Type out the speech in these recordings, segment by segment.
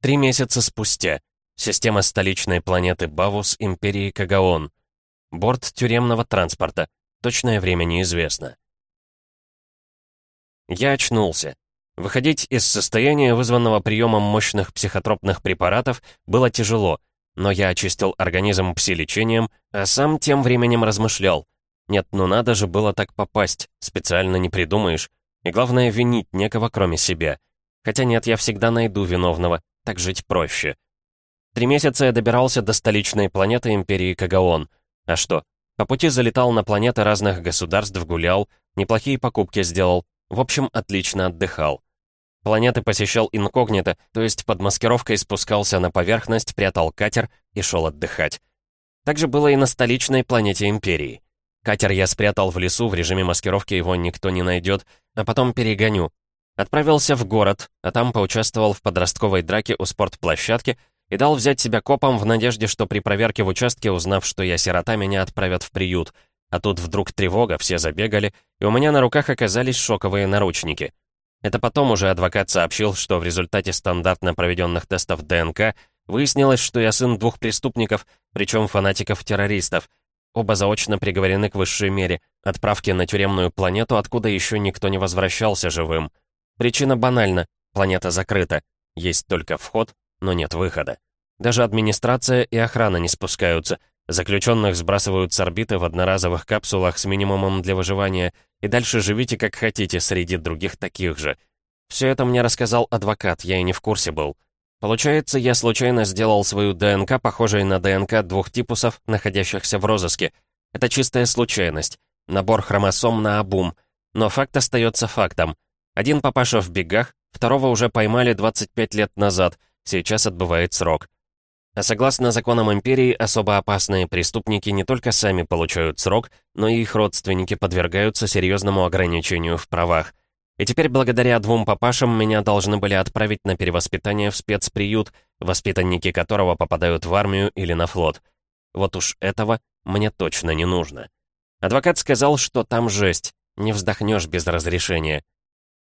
Три месяца спустя. Система столичной планеты Бавус Империи Кагаон. Борт тюремного транспорта. Точное время неизвестно. Я очнулся. Выходить из состояния, вызванного приемом мощных психотропных препаратов, было тяжело, но я очистил организм пси-лечением, а сам тем временем размышлял. Нет, ну надо же было так попасть, специально не придумаешь. И главное, винить некого, кроме себя. Хотя нет, я всегда найду виновного, так жить проще. Три месяца я добирался до столичной планеты Империи Кагаон. А что? По пути залетал на планеты разных государств, гулял, неплохие покупки сделал. В общем, отлично отдыхал. Планеты посещал инкогнито, то есть под маскировкой спускался на поверхность, прятал катер и шел отдыхать. Так же было и на столичной планете Империи. Катер я спрятал в лесу, в режиме маскировки его никто не найдет, а потом перегоню. Отправился в город, а там поучаствовал в подростковой драке у спортплощадки и дал взять себя копом в надежде, что при проверке в участке, узнав, что я сирота, меня отправят в приют. А тут вдруг тревога, все забегали, и у меня на руках оказались шоковые наручники. Это потом уже адвокат сообщил, что в результате стандартно проведенных тестов ДНК выяснилось, что я сын двух преступников, причем фанатиков-террористов. Оба заочно приговорены к высшей мере, отправке на тюремную планету, откуда еще никто не возвращался живым. Причина банальна, планета закрыта. Есть только вход, но нет выхода. Даже администрация и охрана не спускаются. Заключенных сбрасывают с орбиты в одноразовых капсулах с минимумом для выживания, и дальше живите как хотите среди других таких же. Все это мне рассказал адвокат, я и не в курсе был. Получается, я случайно сделал свою ДНК, похожей на ДНК двух типусов, находящихся в розыске. Это чистая случайность. Набор хромосом на обум. Но факт остается фактом. Один папаша в бегах, второго уже поймали 25 лет назад, сейчас отбывает срок. А согласно законам империи, особо опасные преступники не только сами получают срок, но и их родственники подвергаются серьезному ограничению в правах. И теперь благодаря двум папашам меня должны были отправить на перевоспитание в спецприют, воспитанники которого попадают в армию или на флот. Вот уж этого мне точно не нужно. Адвокат сказал, что там жесть, не вздохнешь без разрешения.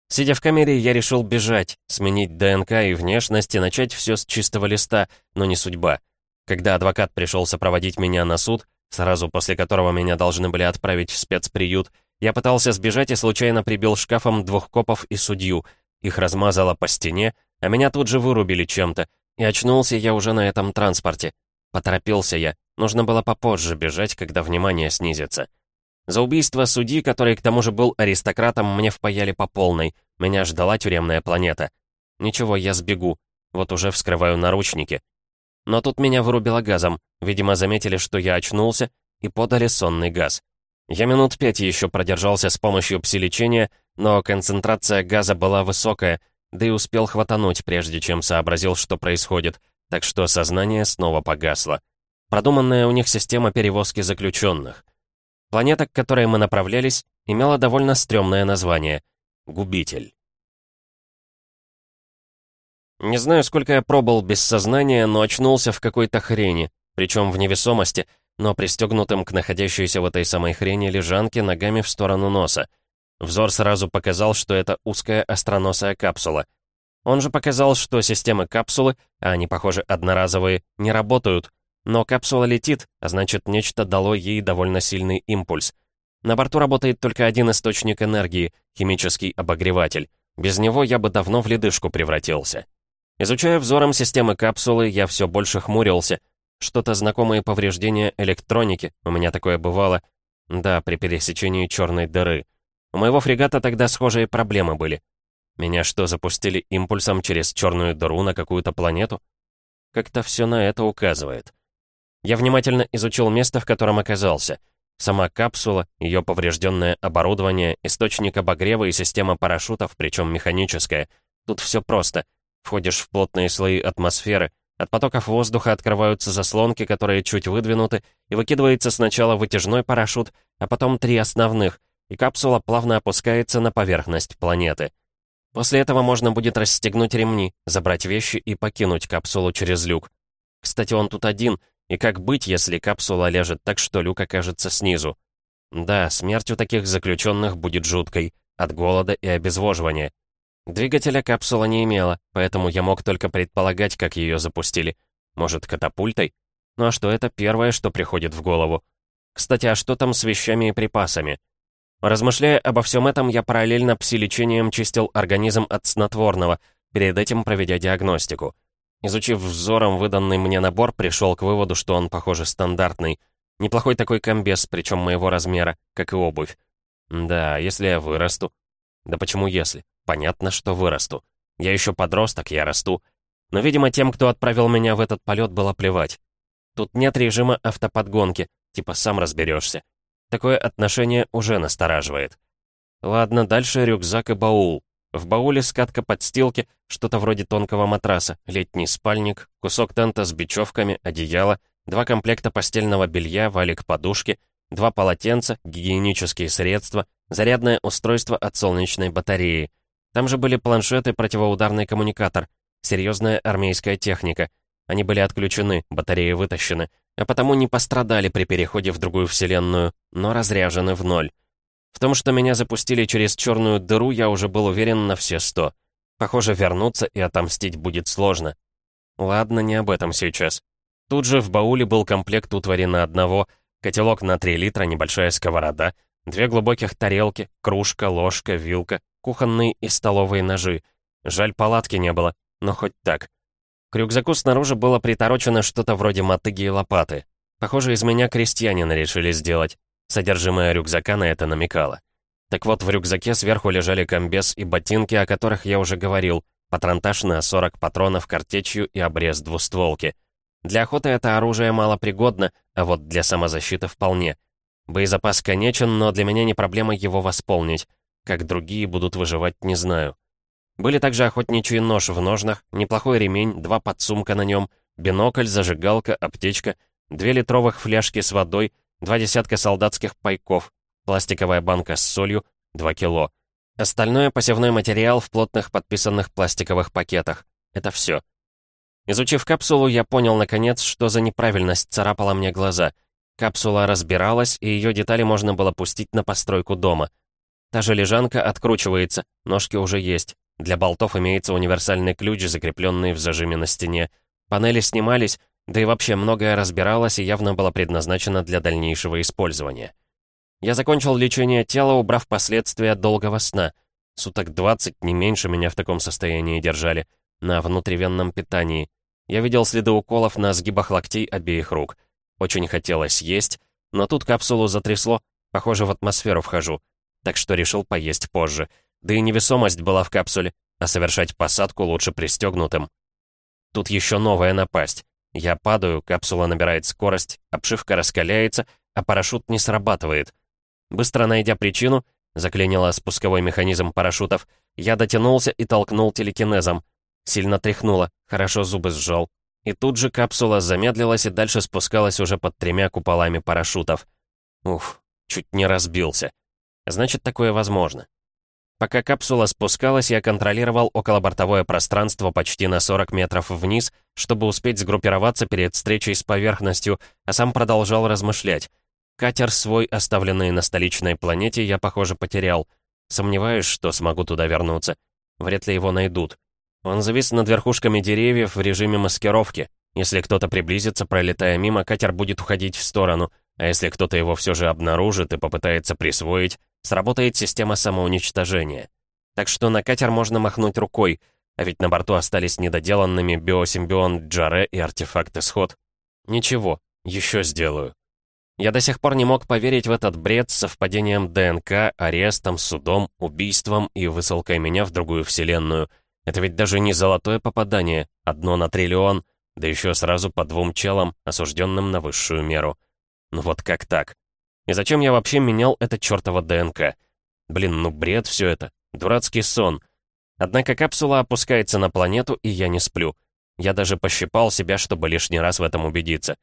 Сидя в камере, я решил бежать, сменить ДНК и внешность и начать все с чистого листа, но не судьба. Когда адвокат пришел сопроводить меня на суд, сразу после которого меня должны были отправить в спецприют, я пытался сбежать и случайно прибил шкафом двух копов и судью. Их размазало по стене, а меня тут же вырубили чем-то. И очнулся я уже на этом транспорте. Поторопился я. Нужно было попозже бежать, когда внимание снизится. За убийство судьи, который к тому же был аристократом, мне впаяли по полной. Меня ждала тюремная планета. Ничего, я сбегу. Вот уже вскрываю наручники. Но тут меня вырубило газом. Видимо, заметили, что я очнулся, и подали сонный газ. Я минут пять еще продержался с помощью пси-лечения, но концентрация газа была высокая, да и успел хватануть, прежде чем сообразил, что происходит, так что сознание снова погасло. Продуманная у них система перевозки заключенных. Планета, к которой мы направлялись, имела довольно стрёмное название — Губитель. Не знаю, сколько я пробыл без сознания, но очнулся в какой-то хрени, причем в невесомости, но пристегнутым к находящейся в этой самой хрени лежанке ногами в сторону носа. Взор сразу показал, что это узкая остроносая капсула. Он же показал, что системы капсулы, а они, похоже, одноразовые, не работают, но капсула летит, а значит, нечто дало ей довольно сильный импульс. На борту работает только один источник энергии — химический обогреватель. Без него я бы давно в ледышку превратился. Изучая взором системы капсулы, я все больше хмурился. Что-то знакомые повреждения электроники, у меня такое бывало. Да, при пересечении черной дыры. У моего фрегата тогда схожие проблемы были. Меня что, запустили импульсом через черную дыру на какую-то планету? Как-то все на это указывает. Я внимательно изучил место, в котором оказался. Сама капсула, ее поврежденное оборудование, источник обогрева и система парашютов, причем механическая. Тут все просто. Входишь в плотные слои атмосферы, от потоков воздуха открываются заслонки, которые чуть выдвинуты, и выкидывается сначала вытяжной парашют, а потом три основных, и капсула плавно опускается на поверхность планеты. После этого можно будет расстегнуть ремни, забрать вещи и покинуть капсулу через люк. Кстати, он тут один — и как быть, если капсула лежит так, что люк окажется снизу? Да, смерть у таких заключенных будет жуткой, от голода и обезвоживания. Двигателя капсула не имела, поэтому я мог только предполагать, как ее запустили. Может, катапультой? Ну а что это первое, что приходит в голову? Кстати, а что там с вещами и припасами? Размышляя обо всем этом, я параллельно пси-лечением чистил организм от снотворного, перед этим проведя диагностику. Изучив взором выданный мне набор, пришел к выводу, что он, похоже, стандартный. Неплохой такой комбез, причем моего размера, как и обувь. Да, если я вырасту. Да почему если? Понятно, что вырасту. Я еще подросток, я расту. Но, видимо, тем, кто отправил меня в этот полет, было плевать. Тут нет режима автоподгонки, типа сам разберешься. Такое отношение уже настораживает. Ладно, дальше рюкзак и баул. В бауле скатка подстилки, что-то вроде тонкого матраса, летний спальник, кусок тента с бечевками, одеяло, два комплекта постельного белья, валик подушки, два полотенца, гигиенические средства, зарядное устройство от солнечной батареи. Там же были планшеты, противоударный коммуникатор, серьезная армейская техника. Они были отключены, батареи вытащены, а потому не пострадали при переходе в другую вселенную, но разряжены в ноль. В том, что меня запустили через черную дыру, я уже был уверен на все сто. Похоже, вернуться и отомстить будет сложно. Ладно, не об этом сейчас. Тут же в бауле был комплект утвари на одного, котелок на 3 литра, небольшая сковорода, две глубоких тарелки, кружка, ложка, вилка, кухонные и столовые ножи. Жаль, палатки не было, но хоть так. К рюкзаку снаружи было приторочено что-то вроде мотыги и лопаты. Похоже, из меня крестьянина решили сделать. Содержимое рюкзака на это намекало. Так вот, в рюкзаке сверху лежали комбез и ботинки, о которых я уже говорил, патронтаж на 40 патронов картечью и обрез двустволки. Для охоты это оружие малопригодно, а вот для самозащиты вполне. Боезапас конечен, но для меня не проблема его восполнить. Как другие будут выживать, не знаю. Были также охотничий нож в ножнах, неплохой ремень, два подсумка на нем, бинокль, зажигалка, аптечка, две литровых фляжки с водой, два десятка солдатских пайков, пластиковая банка с солью, 2 кило. Остальное посевной материал в плотных подписанных пластиковых пакетах. Это все. Изучив капсулу, я понял, наконец, что за неправильность царапала мне глаза. Капсула разбиралась, и ее детали можно было пустить на постройку дома. Та же лежанка откручивается, ножки уже есть. Для болтов имеется универсальный ключ, закрепленный в зажиме на стене. Панели снимались, да и вообще многое разбиралось и явно было предназначено для дальнейшего использования. Я закончил лечение тела, убрав последствия долгого сна. Суток 20, не меньше, меня в таком состоянии держали. На внутривенном питании. Я видел следы уколов на сгибах локтей обеих рук. Очень хотелось есть, но тут капсулу затрясло, похоже, в атмосферу вхожу. Так что решил поесть позже. Да и невесомость была в капсуле, а совершать посадку лучше пристегнутым. Тут еще новая напасть. Я падаю, капсула набирает скорость, обшивка раскаляется, а парашют не срабатывает. Быстро найдя причину, заклинило спусковой механизм парашютов, я дотянулся и толкнул телекинезом. Сильно тряхнуло, хорошо зубы сжал. И тут же капсула замедлилась и дальше спускалась уже под тремя куполами парашютов. Уф, чуть не разбился. Значит, такое возможно. Пока капсула спускалась, я контролировал околобортовое пространство почти на 40 метров вниз, чтобы успеть сгруппироваться перед встречей с поверхностью, а сам продолжал размышлять. Катер свой, оставленный на столичной планете, я, похоже, потерял. Сомневаюсь, что смогу туда вернуться. Вряд ли его найдут. Он завис над верхушками деревьев в режиме маскировки. Если кто-то приблизится, пролетая мимо, катер будет уходить в сторону, а если кто-то его все же обнаружит и попытается присвоить, сработает система самоуничтожения. Так что на катер можно махнуть рукой, а ведь на борту остались недоделанными биосимбион Джаре и артефакт Исход. Ничего, еще сделаю. Я до сих пор не мог поверить в этот бред с совпадением ДНК, арестом, судом, убийством и высылкой меня в другую вселенную. Это ведь даже не золотое попадание, одно на триллион, да еще сразу по двум челам, осужденным на высшую меру. Ну вот как так? И зачем я вообще менял это чертово ДНК? Блин, ну бред все это. Дурацкий сон. Однако капсула опускается на планету, и я не сплю. Я даже пощипал себя, чтобы лишний раз в этом убедиться.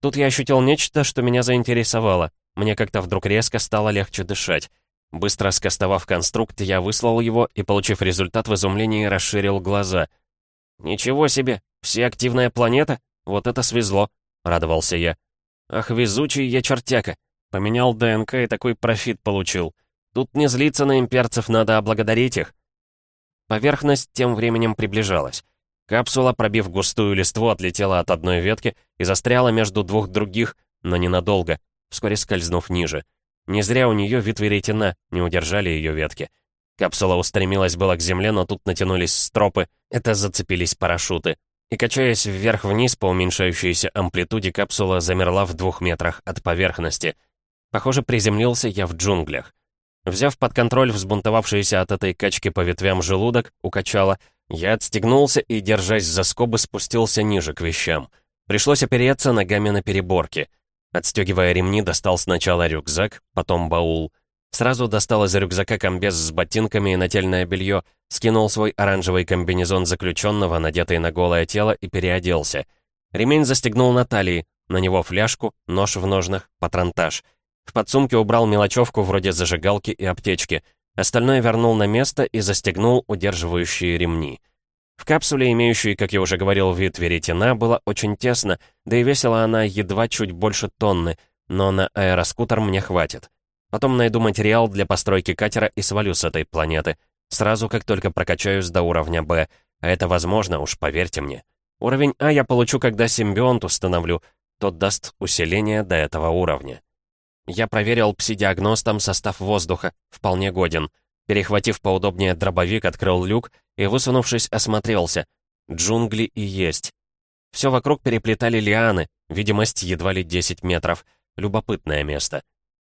Тут я ощутил нечто, что меня заинтересовало. Мне как-то вдруг резко стало легче дышать. Быстро скостовав конструкт, я выслал его и, получив результат, в изумлении расширил глаза. «Ничего себе! Всеактивная планета? Вот это свезло!» — радовался я. «Ах, везучий я чертяка! Поменял ДНК и такой профит получил. Тут не злиться на имперцев, надо облагодарить их. Поверхность тем временем приближалась. Капсула, пробив густую листву, отлетела от одной ветки и застряла между двух других, но ненадолго, вскоре скользнув ниже. Не зря у нее ветви ретина, не удержали ее ветки. Капсула устремилась было к земле, но тут натянулись стропы, это зацепились парашюты. И качаясь вверх-вниз по уменьшающейся амплитуде, капсула замерла в двух метрах от поверхности. Похоже, приземлился я в джунглях. Взяв под контроль взбунтовавшийся от этой качки по ветвям желудок, укачала, я отстегнулся и, держась за скобы, спустился ниже к вещам. Пришлось опереться ногами на переборке. Отстегивая ремни, достал сначала рюкзак, потом баул. Сразу достал из рюкзака комбез с ботинками и нательное белье, скинул свой оранжевый комбинезон заключенного, надетый на голое тело, и переоделся. Ремень застегнул на талии, на него фляжку, нож в ножнах, патронтаж. В подсумке убрал мелочевку вроде зажигалки и аптечки. Остальное вернул на место и застегнул удерживающие ремни. В капсуле, имеющей, как я уже говорил, вид веретена, было очень тесно, да и весила она едва чуть больше тонны, но на аэроскутер мне хватит. Потом найду материал для постройки катера и свалю с этой планеты. Сразу, как только прокачаюсь до уровня Б. А это возможно, уж поверьте мне. Уровень А я получу, когда симбионт установлю. Тот даст усиление до этого уровня. Я проверил пси-диагностом состав воздуха. Вполне годен. Перехватив поудобнее дробовик, открыл люк и, высунувшись, осмотрелся. Джунгли и есть. Все вокруг переплетали лианы, видимость едва ли 10 метров. Любопытное место.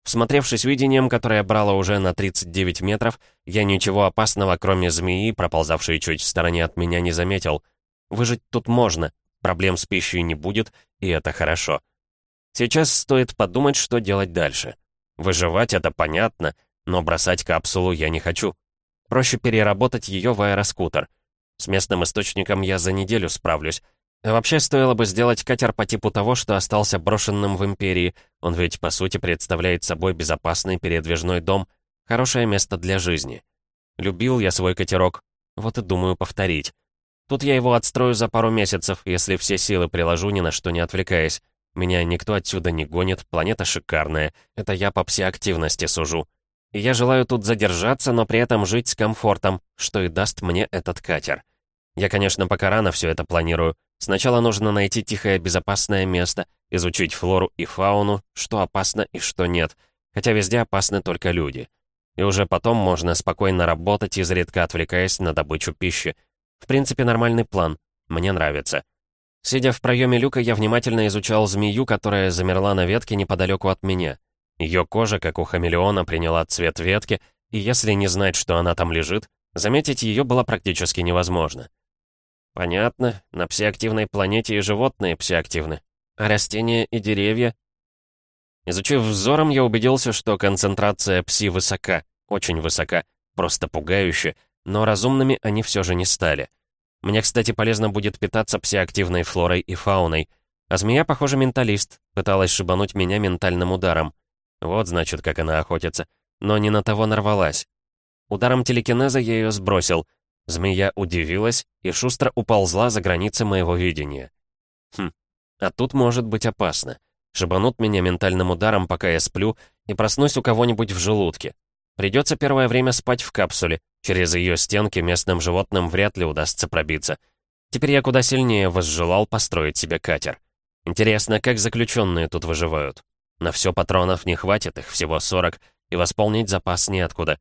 Всмотревшись видением, которое брало уже на 39 метров, я ничего опасного, кроме змеи, проползавшей чуть в стороне от меня, не заметил. Выжить тут можно, проблем с пищей не будет, и это хорошо. Сейчас стоит подумать, что делать дальше. Выживать — это понятно, но бросать капсулу я не хочу. Проще переработать ее в аэроскутер. С местным источником я за неделю справлюсь. А вообще, стоило бы сделать катер по типу того, что остался брошенным в Империи. Он ведь, по сути, представляет собой безопасный передвижной дом. Хорошее место для жизни. Любил я свой катерок. Вот и думаю повторить. Тут я его отстрою за пару месяцев, если все силы приложу, ни на что не отвлекаясь. Меня никто отсюда не гонит, планета шикарная. Это я по псиактивности сужу. И я желаю тут задержаться, но при этом жить с комфортом, что и даст мне этот катер. Я, конечно, пока рано все это планирую. Сначала нужно найти тихое безопасное место, изучить флору и фауну, что опасно и что нет, хотя везде опасны только люди. И уже потом можно спокойно работать, изредка отвлекаясь на добычу пищи. В принципе, нормальный план. Мне нравится. Сидя в проеме люка, я внимательно изучал змею, которая замерла на ветке неподалеку от меня. Ее кожа, как у хамелеона, приняла цвет ветки, и если не знать, что она там лежит, заметить ее было практически невозможно. Понятно, на псиактивной планете и животные псиактивны. А растения и деревья? Изучив взором, я убедился, что концентрация пси высока, очень высока, просто пугающе, но разумными они все же не стали. Мне, кстати, полезно будет питаться псиактивной флорой и фауной. А змея, похоже, менталист, пыталась шибануть меня ментальным ударом. Вот, значит, как она охотится. Но не на того нарвалась. Ударом телекинеза я ее сбросил. Змея удивилась и шустро уползла за границы моего видения. Хм, а тут может быть опасно. Шибанут меня ментальным ударом, пока я сплю, и проснусь у кого-нибудь в желудке. Придется первое время спать в капсуле. Через ее стенки местным животным вряд ли удастся пробиться. Теперь я куда сильнее возжелал построить себе катер. Интересно, как заключенные тут выживают? На все патронов не хватит, их всего 40, и восполнить запас неоткуда.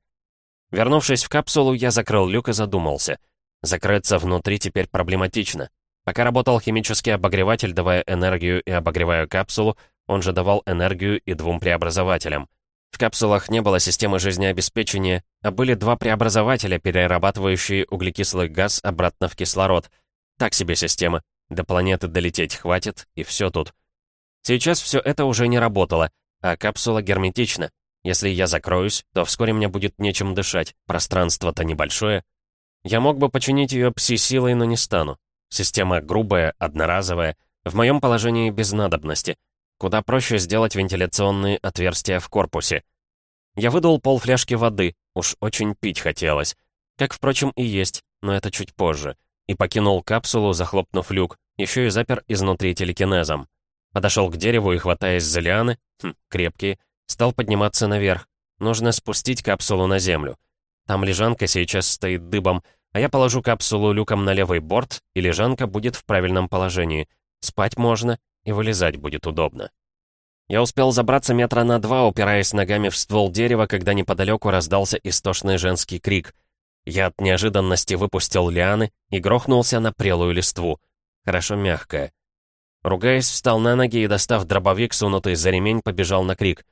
Вернувшись в капсулу, я закрыл люк и задумался. Закрыться внутри теперь проблематично. Пока работал химический обогреватель, давая энергию и обогревая капсулу, он же давал энергию и двум преобразователям. В капсулах не было системы жизнеобеспечения, а были два преобразователя, перерабатывающие углекислый газ обратно в кислород. Так себе система. До планеты долететь хватит, и все тут. Сейчас все это уже не работало, а капсула герметична. Если я закроюсь, то вскоре мне будет нечем дышать, пространство-то небольшое. Я мог бы починить ее пси-силой, но не стану. Система грубая, одноразовая, в моем положении без надобности. Куда проще сделать вентиляционные отверстия в корпусе. Я выдал полфляжки воды, уж очень пить хотелось. Как, впрочем, и есть, но это чуть позже. И покинул капсулу, захлопнув люк, еще и запер изнутри телекинезом. Подошел к дереву и, хватаясь за лианы, хм, крепкие, стал подниматься наверх. Нужно спустить капсулу на землю. Там лежанка сейчас стоит дыбом, а я положу капсулу люком на левый борт, и лежанка будет в правильном положении. Спать можно, и вылезать будет удобно. Я успел забраться метра на два, упираясь ногами в ствол дерева, когда неподалеку раздался истошный женский крик. Я от неожиданности выпустил лианы и грохнулся на прелую листву. Хорошо мягкая. Ругаясь, встал на ноги и, достав дробовик, сунутый за ремень, побежал на крик.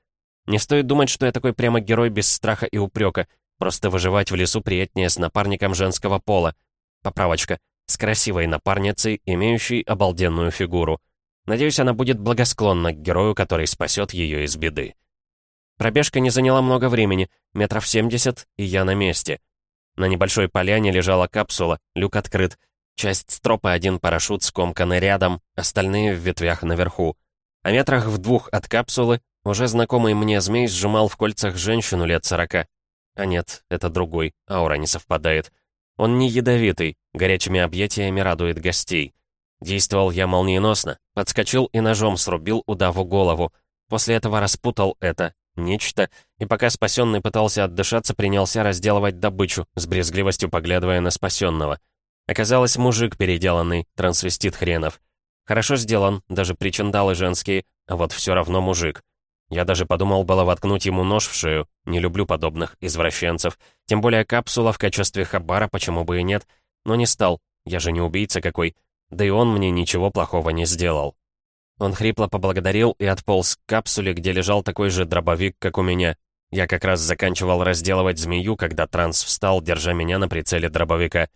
Не стоит думать, что я такой прямо герой без страха и упрека. Просто выживать в лесу приятнее с напарником женского пола. Поправочка. С красивой напарницей, имеющей обалденную фигуру. Надеюсь, она будет благосклонна к герою, который спасет ее из беды. Пробежка не заняла много времени, метров 70, и я на месте. На небольшой поляне лежала капсула, люк открыт. Часть стропа один парашют скомканы рядом, остальные в ветвях наверху. А метрах в двух от капсулы уже знакомый мне змей сжимал в кольцах женщину лет сорока. А нет, это другой, аура не совпадает. Он не ядовитый, горячими объятиями радует гостей. Действовал я молниеносно, подскочил и ножом срубил удаву голову. После этого распутал это, нечто, и пока спасенный пытался отдышаться, принялся разделывать добычу, с брезгливостью поглядывая на спасенного. Оказалось, мужик переделанный, трансвестит хренов. Хорошо сделан, даже причиндалы женские, а вот все равно мужик. Я даже подумал было воткнуть ему нож в шею, не люблю подобных извращенцев. Тем более капсула в качестве хабара, почему бы и нет. Но не стал, я же не убийца какой. Да и он мне ничего плохого не сделал. Он хрипло поблагодарил и отполз к капсуле, где лежал такой же дробовик, как у меня. Я как раз заканчивал разделывать змею, когда транс встал, держа меня на прицеле дробовика.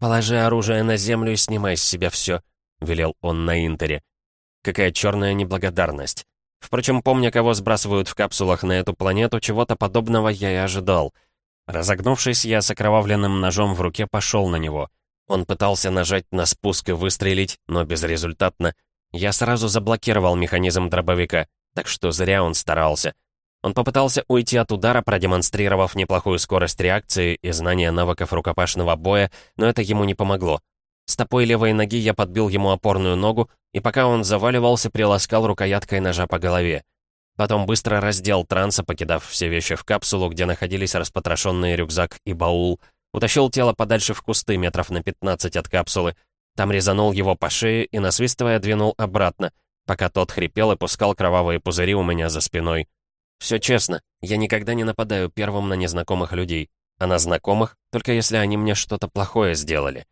«Положи оружие на землю и снимай с себя все», — велел он на Интере. Какая черная неблагодарность. Впрочем, помня, кого сбрасывают в капсулах на эту планету, чего-то подобного я и ожидал. Разогнувшись, я с окровавленным ножом в руке пошел на него. Он пытался нажать на спуск и выстрелить, но безрезультатно. Я сразу заблокировал механизм дробовика, так что зря он старался. Он попытался уйти от удара, продемонстрировав неплохую скорость реакции и знание навыков рукопашного боя, но это ему не помогло. Стопой левой ноги я подбил ему опорную ногу, и пока он заваливался, приласкал рукояткой ножа по голове. Потом быстро раздел транса, покидав все вещи в капсулу, где находились распотрошенный рюкзак и баул. Утащил тело подальше в кусты метров на 15 от капсулы, там резанул его по шее и, насвистывая, двинул обратно, пока тот хрипел и пускал кровавые пузыри у меня за спиной. Все честно, я никогда не нападаю первым на незнакомых людей, а на знакомых, только если они мне что-то плохое сделали.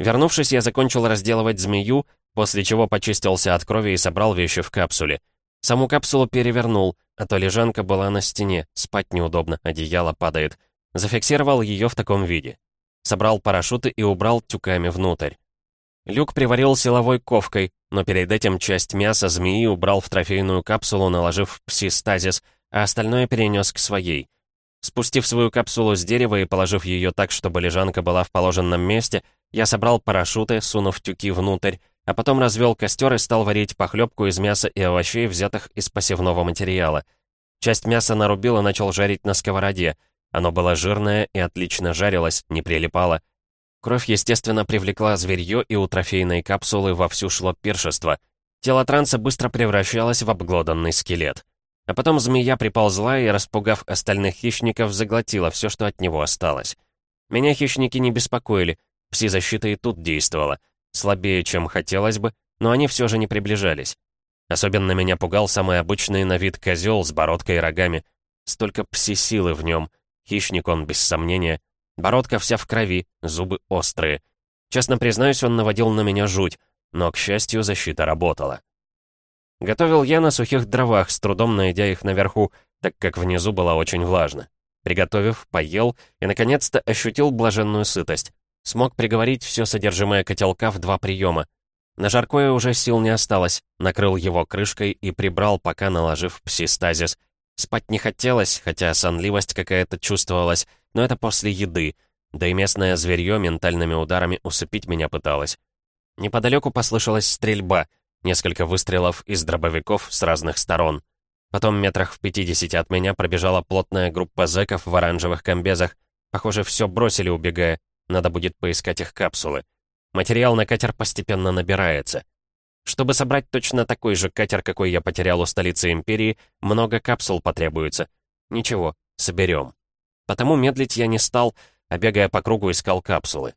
Вернувшись, я закончил разделывать змею, после чего почистился от крови и собрал вещи в капсуле. Саму капсулу перевернул, а то лежанка была на стене, спать неудобно, одеяло падает. Зафиксировал ее в таком виде. Собрал парашюты и убрал тюками внутрь. Люк приварил силовой ковкой, но перед этим часть мяса змеи убрал в трофейную капсулу, наложив пси-стазис, а остальное перенес к своей. Спустив свою капсулу с дерева и положив ее так, чтобы лежанка была в положенном месте, я собрал парашюты, сунув тюки внутрь, а потом развел костер и стал варить похлебку из мяса и овощей, взятых из посевного материала. Часть мяса нарубил и начал жарить на сковороде. Оно было жирное и отлично жарилось, не прилипало. Кровь, естественно, привлекла зверье, и у трофейной капсулы вовсю шло пиршество. Тело транса быстро превращалось в обглоданный скелет. А потом змея приползла и, распугав остальных хищников, заглотила все, что от него осталось. Меня хищники не беспокоили, пси-защита и тут действовала. Слабее, чем хотелось бы, но они все же не приближались. Особенно меня пугал самый обычный на вид козел с бородкой и рогами. Столько пси-силы в нем. Хищник он, без сомнения. Бородка вся в крови, зубы острые. Честно признаюсь, он наводил на меня жуть, но, к счастью, защита работала. Готовил я на сухих дровах, с трудом найдя их наверху, так как внизу было очень влажно. Приготовив, поел и, наконец-то, ощутил блаженную сытость. Смог приговорить все содержимое котелка в два приема. На жаркое уже сил не осталось, накрыл его крышкой и прибрал, пока наложив псистазис. Спать не хотелось, хотя сонливость какая-то чувствовалась, но это после еды, да и местное зверье ментальными ударами усыпить меня пыталось. Неподалеку послышалась стрельба, несколько выстрелов из дробовиков с разных сторон. Потом метрах в 50 от меня пробежала плотная группа зэков в оранжевых комбезах. Похоже, все бросили, убегая. Надо будет поискать их капсулы. Материал на катер постепенно набирается. Чтобы собрать точно такой же катер, какой я потерял у столицы Империи, много капсул потребуется. Ничего, соберем. Потому медлить я не стал, а бегая по кругу искал капсулы.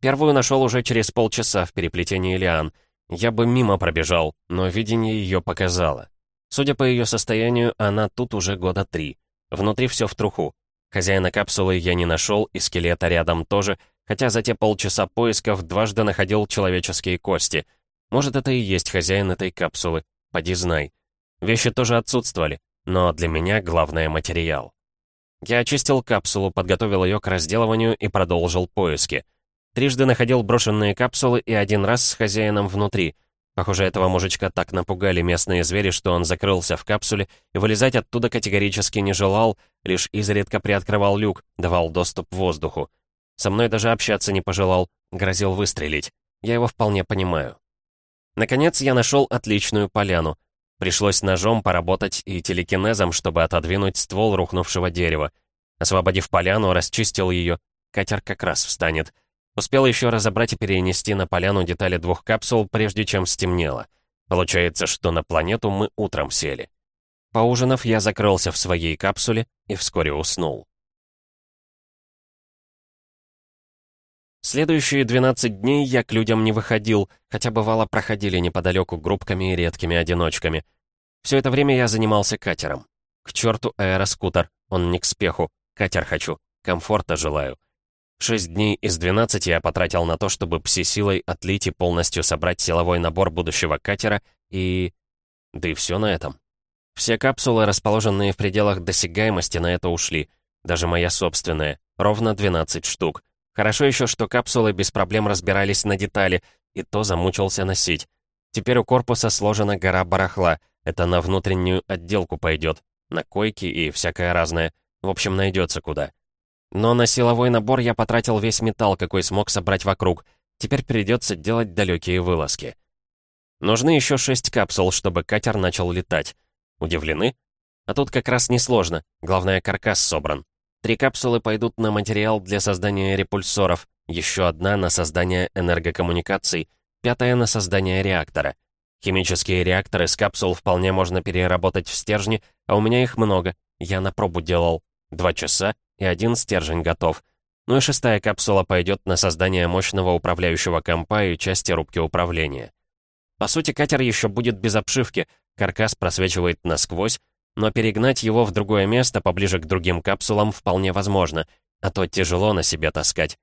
Первую нашел уже через полчаса в переплетении лиан. Я бы мимо пробежал, но видение ее показало. Судя по ее состоянию, она тут уже года три. Внутри все в труху. Хозяина капсулы я не нашел, и скелета рядом тоже, хотя за те полчаса поисков дважды находил человеческие кости. Может, это и есть хозяин этой капсулы. Поди знай. Вещи тоже отсутствовали, но для меня главное — материал. Я очистил капсулу, подготовил ее к разделыванию и продолжил поиски. Трижды находил брошенные капсулы и один раз с хозяином внутри — Похоже, этого мужичка так напугали местные звери, что он закрылся в капсуле и вылезать оттуда категорически не желал, лишь изредка приоткрывал люк, давал доступ воздуху. Со мной даже общаться не пожелал, грозил выстрелить. Я его вполне понимаю. Наконец я нашел отличную поляну. Пришлось ножом поработать и телекинезом, чтобы отодвинуть ствол рухнувшего дерева. Освободив поляну, расчистил ее. Катер как раз встанет. Успел еще разобрать и перенести на поляну детали двух капсул, прежде чем стемнело. Получается, что на планету мы утром сели. Поужинав, я закрылся в своей капсуле и вскоре уснул. Следующие 12 дней я к людям не выходил, хотя бывало проходили неподалеку группками и редкими одиночками. Все это время я занимался катером. К черту аэроскутер, он не к спеху. Катер хочу, комфорта желаю. Шесть дней из 12 я потратил на то, чтобы пси-силой отлить и полностью собрать силовой набор будущего катера и... Да и все на этом. Все капсулы, расположенные в пределах досягаемости, на это ушли. Даже моя собственная. Ровно 12 штук. Хорошо еще, что капсулы без проблем разбирались на детали, и то замучился носить. Теперь у корпуса сложена гора барахла. Это на внутреннюю отделку пойдет. На койки и всякое разное. В общем, найдется куда. Но на силовой набор я потратил весь металл, какой смог собрать вокруг. Теперь придется делать далекие вылазки. Нужны еще шесть капсул, чтобы катер начал летать. Удивлены? А тут как раз несложно. Главное, каркас собран. Три капсулы пойдут на материал для создания репульсоров, еще одна на создание энергокоммуникаций, пятая на создание реактора. Химические реакторы с капсул вполне можно переработать в стержни, а у меня их много. Я на пробу делал. Два часа, и один стержень готов. Ну и шестая капсула пойдет на создание мощного управляющего компа и части рубки управления. По сути, катер еще будет без обшивки, каркас просвечивает насквозь, но перегнать его в другое место, поближе к другим капсулам, вполне возможно, а то тяжело на себе таскать.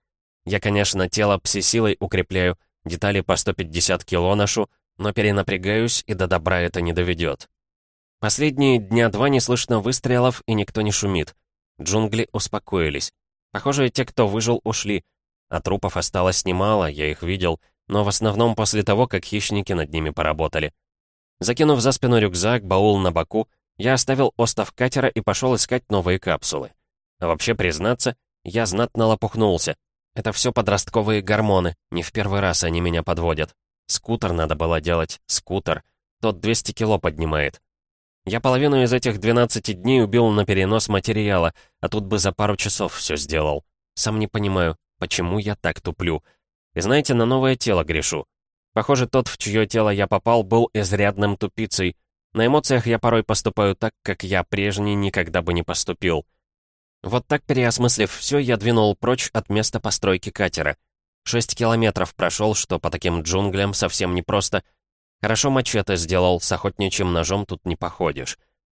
Я, конечно, тело пси-силой укрепляю, детали по 150 кило ношу, но перенапрягаюсь, и до добра это не доведет. Последние дня два не слышно выстрелов, и никто не шумит. Джунгли успокоились. Похоже, те, кто выжил, ушли. А трупов осталось немало, я их видел, но в основном после того, как хищники над ними поработали. Закинув за спину рюкзак, баул на боку, я оставил остов катера и пошел искать новые капсулы. А вообще, признаться, я знатно лопухнулся. Это все подростковые гормоны, не в первый раз они меня подводят. Скутер надо было делать, скутер. Тот 200 кило поднимает. Я половину из этих 12 дней убил на перенос материала, а тут бы за пару часов все сделал. Сам не понимаю, почему я так туплю. И знаете, на новое тело грешу. Похоже, тот, в чье тело я попал, был изрядным тупицей. На эмоциях я порой поступаю так, как я прежний никогда бы не поступил. Вот так переосмыслив все, я двинул прочь от места постройки катера. Шесть километров прошел, что по таким джунглям совсем непросто — Хорошо мачете сделал, с охотничьим ножом тут не походишь.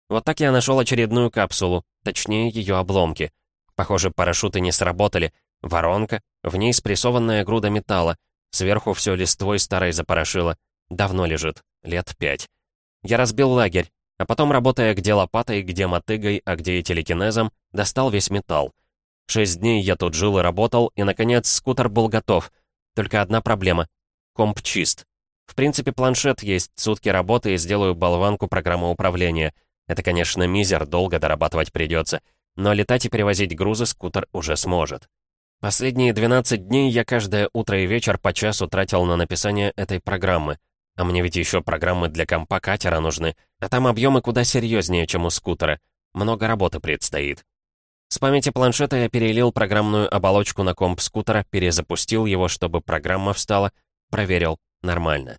Вот так я нашел очередную капсулу, точнее ее обломки. Похоже, парашюты не сработали. Воронка, в ней спрессованная груда металла. Сверху все листвой старой запорошило. Давно лежит, лет пять. Я разбил лагерь, а потом, работая где лопатой, где мотыгой, а где и телекинезом, достал весь металл. Шесть дней я тут жил и работал, и, наконец, скутер был готов. Только одна проблема. Комп чист. В принципе, планшет есть, сутки работы и сделаю болванку программы управления. Это, конечно, мизер, долго дорабатывать придется. Но летать и перевозить грузы скутер уже сможет. Последние 12 дней я каждое утро и вечер по часу тратил на написание этой программы. А мне ведь еще программы для компа катера нужны. А там объемы куда серьезнее, чем у скутера. Много работы предстоит. С памяти планшета я перелил программную оболочку на комп скутера, перезапустил его, чтобы программа встала, проверил. Нормально.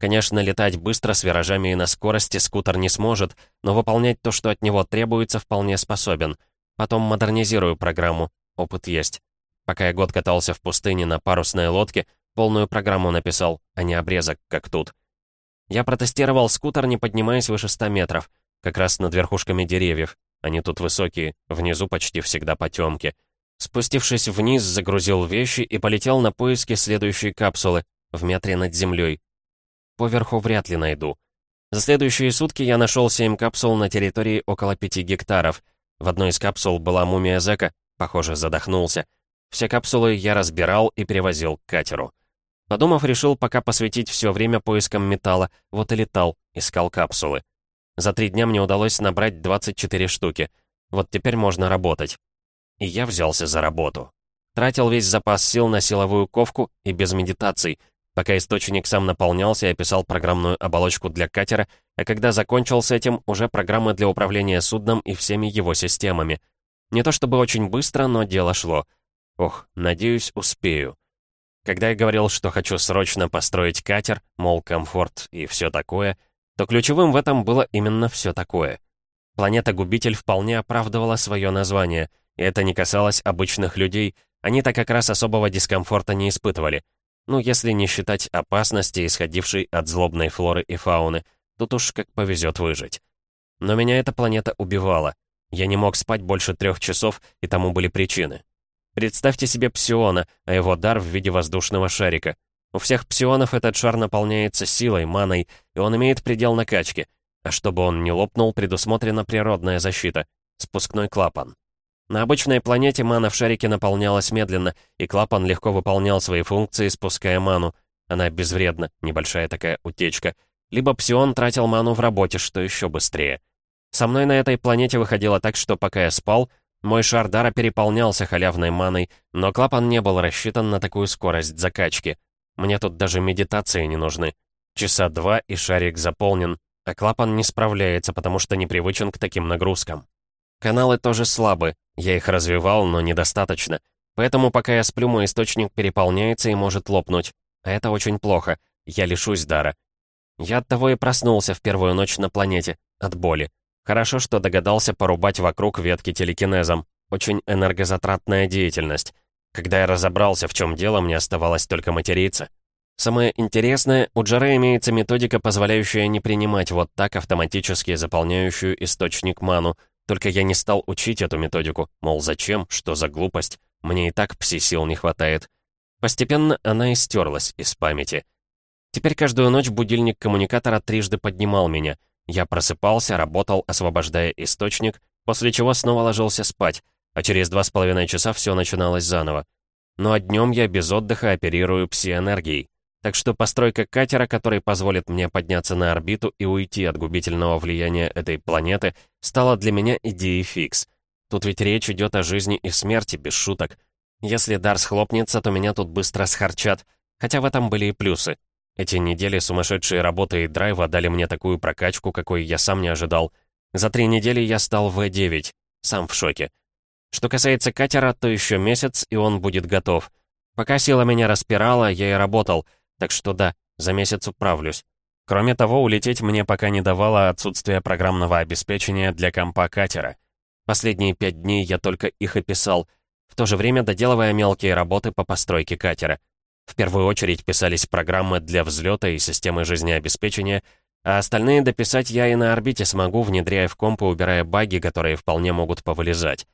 Конечно, летать быстро с виражами и на скорости скутер не сможет, но выполнять то, что от него требуется, вполне способен. Потом модернизирую программу. Опыт есть. Пока я год катался в пустыне на парусной лодке, полную программу написал, а не обрезок, как тут. Я протестировал скутер, не поднимаясь выше 100 метров, как раз над верхушками деревьев. Они тут высокие, внизу почти всегда потемки. Спустившись вниз, загрузил вещи и полетел на поиски следующей капсулы, в метре над землей. Поверху вряд ли найду. За следующие сутки я нашел 7 капсул на территории около 5 гектаров. В одной из капсул была мумия зэка, похоже, задохнулся. Все капсулы я разбирал и перевозил к катеру. Подумав, решил пока посвятить все время поискам металла, вот и летал, искал капсулы. За три дня мне удалось набрать 24 штуки. Вот теперь можно работать. И я взялся за работу. Тратил весь запас сил на силовую ковку и без медитаций. Пока источник сам наполнялся, я писал программную оболочку для катера, а когда закончил с этим, уже программы для управления судном и всеми его системами. Не то чтобы очень быстро, но дело шло. Ох, надеюсь, успею. Когда я говорил, что хочу срочно построить катер, мол, комфорт и все такое, то ключевым в этом было именно все такое. Планета-губитель вполне оправдывала свое название, и это не касалось обычных людей, они-то как раз особого дискомфорта не испытывали. Ну, если не считать опасности, исходившей от злобной флоры и фауны, тут уж как повезет выжить. Но меня эта планета убивала. Я не мог спать больше трех часов, и тому были причины. Представьте себе псиона, а его дар в виде воздушного шарика. У всех псионов этот шар наполняется силой, маной, и он имеет предел накачки. А чтобы он не лопнул, предусмотрена природная защита — спускной клапан. На обычной планете мана в шарике наполнялась медленно, и клапан легко выполнял свои функции, спуская ману. Она безвредна, небольшая такая утечка. Либо псион тратил ману в работе, что еще быстрее. Со мной на этой планете выходило так, что пока я спал, мой шар дара переполнялся халявной маной, но клапан не был рассчитан на такую скорость закачки. Мне тут даже медитации не нужны. Часа два, и шарик заполнен, а клапан не справляется, потому что непривычен к таким нагрузкам. Каналы тоже слабы, я их развивал, но недостаточно. Поэтому пока я сплю, мой источник переполняется и может лопнуть. А это очень плохо, я лишусь дара. Я оттого и проснулся в первую ночь на планете, от боли. Хорошо, что догадался порубать вокруг ветки телекинезом. Очень энергозатратная деятельность. Когда я разобрался, в чем дело, мне оставалось только материться. Самое интересное, у Джаре имеется методика, позволяющая не принимать вот так автоматически заполняющую источник ману, только я не стал учить эту методику, мол, зачем, что за глупость, мне и так пси-сил не хватает. Постепенно она и стерлась из памяти. Теперь каждую ночь будильник коммуникатора трижды поднимал меня. Я просыпался, работал, освобождая источник, после чего снова ложился спать, а через два с половиной часа все начиналось заново. Ну а днем я без отдыха оперирую пси-энергией. Так что постройка катера, который позволит мне подняться на орбиту и уйти от губительного влияния этой планеты, стала для меня идеей фикс. Тут ведь речь идет о жизни и смерти, без шуток. Если дар схлопнется, то меня тут быстро схарчат. Хотя в этом были и плюсы. Эти недели сумасшедшие работы и драйва дали мне такую прокачку, какой я сам не ожидал. За три недели я стал В9. Сам в шоке. Что касается катера, то еще месяц, и он будет готов. Пока сила меня распирала, я и работал, так что да, за месяц управлюсь. Кроме того, улететь мне пока не давало отсутствие программного обеспечения для компа катера. Последние пять дней я только их описал, в то же время доделывая мелкие работы по постройке катера. В первую очередь писались программы для взлета и системы жизнеобеспечения, а остальные дописать я и на орбите смогу, внедряя в комп и убирая баги, которые вполне могут повылезать.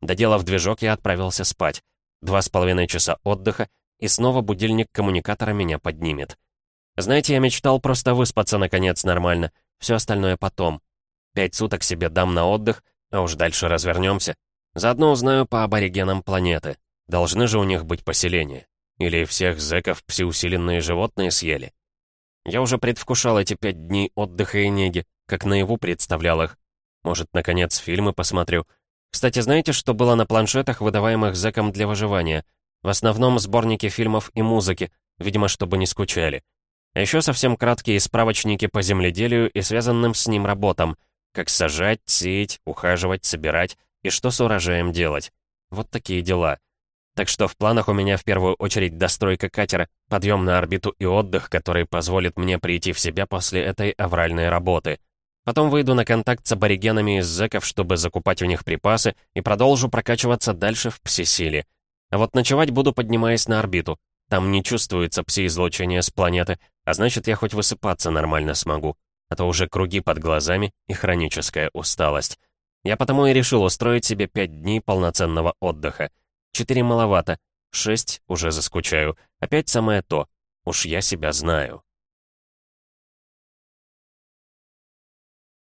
Доделав движок, я отправился спать. Два с половиной часа отдыха, и снова будильник коммуникатора меня поднимет. Знаете, я мечтал просто выспаться, наконец, нормально. Все остальное потом. Пять суток себе дам на отдых, а уж дальше развернемся. Заодно узнаю по аборигенам планеты. Должны же у них быть поселения. Или всех зэков псиусиленные животные съели. Я уже предвкушал эти пять дней отдыха и неги, как наяву представлял их. Может, наконец, фильмы посмотрю — кстати, знаете, что было на планшетах, выдаваемых зэком для выживания? В основном сборники фильмов и музыки, видимо, чтобы не скучали. А еще совсем краткие справочники по земледелию и связанным с ним работам. Как сажать, сеять, ухаживать, собирать и что с урожаем делать. Вот такие дела. Так что в планах у меня в первую очередь достройка катера, подъем на орбиту и отдых, который позволит мне прийти в себя после этой авральной работы. Потом выйду на контакт с аборигенами из зэков, чтобы закупать у них припасы, и продолжу прокачиваться дальше в пси-силе. А вот ночевать буду, поднимаясь на орбиту. Там не чувствуется пси-излучение с планеты, а значит, я хоть высыпаться нормально смогу. А то уже круги под глазами и хроническая усталость. Я потому и решил устроить себе пять дней полноценного отдыха. Четыре маловато. Шесть уже заскучаю. Опять самое то. Уж я себя знаю.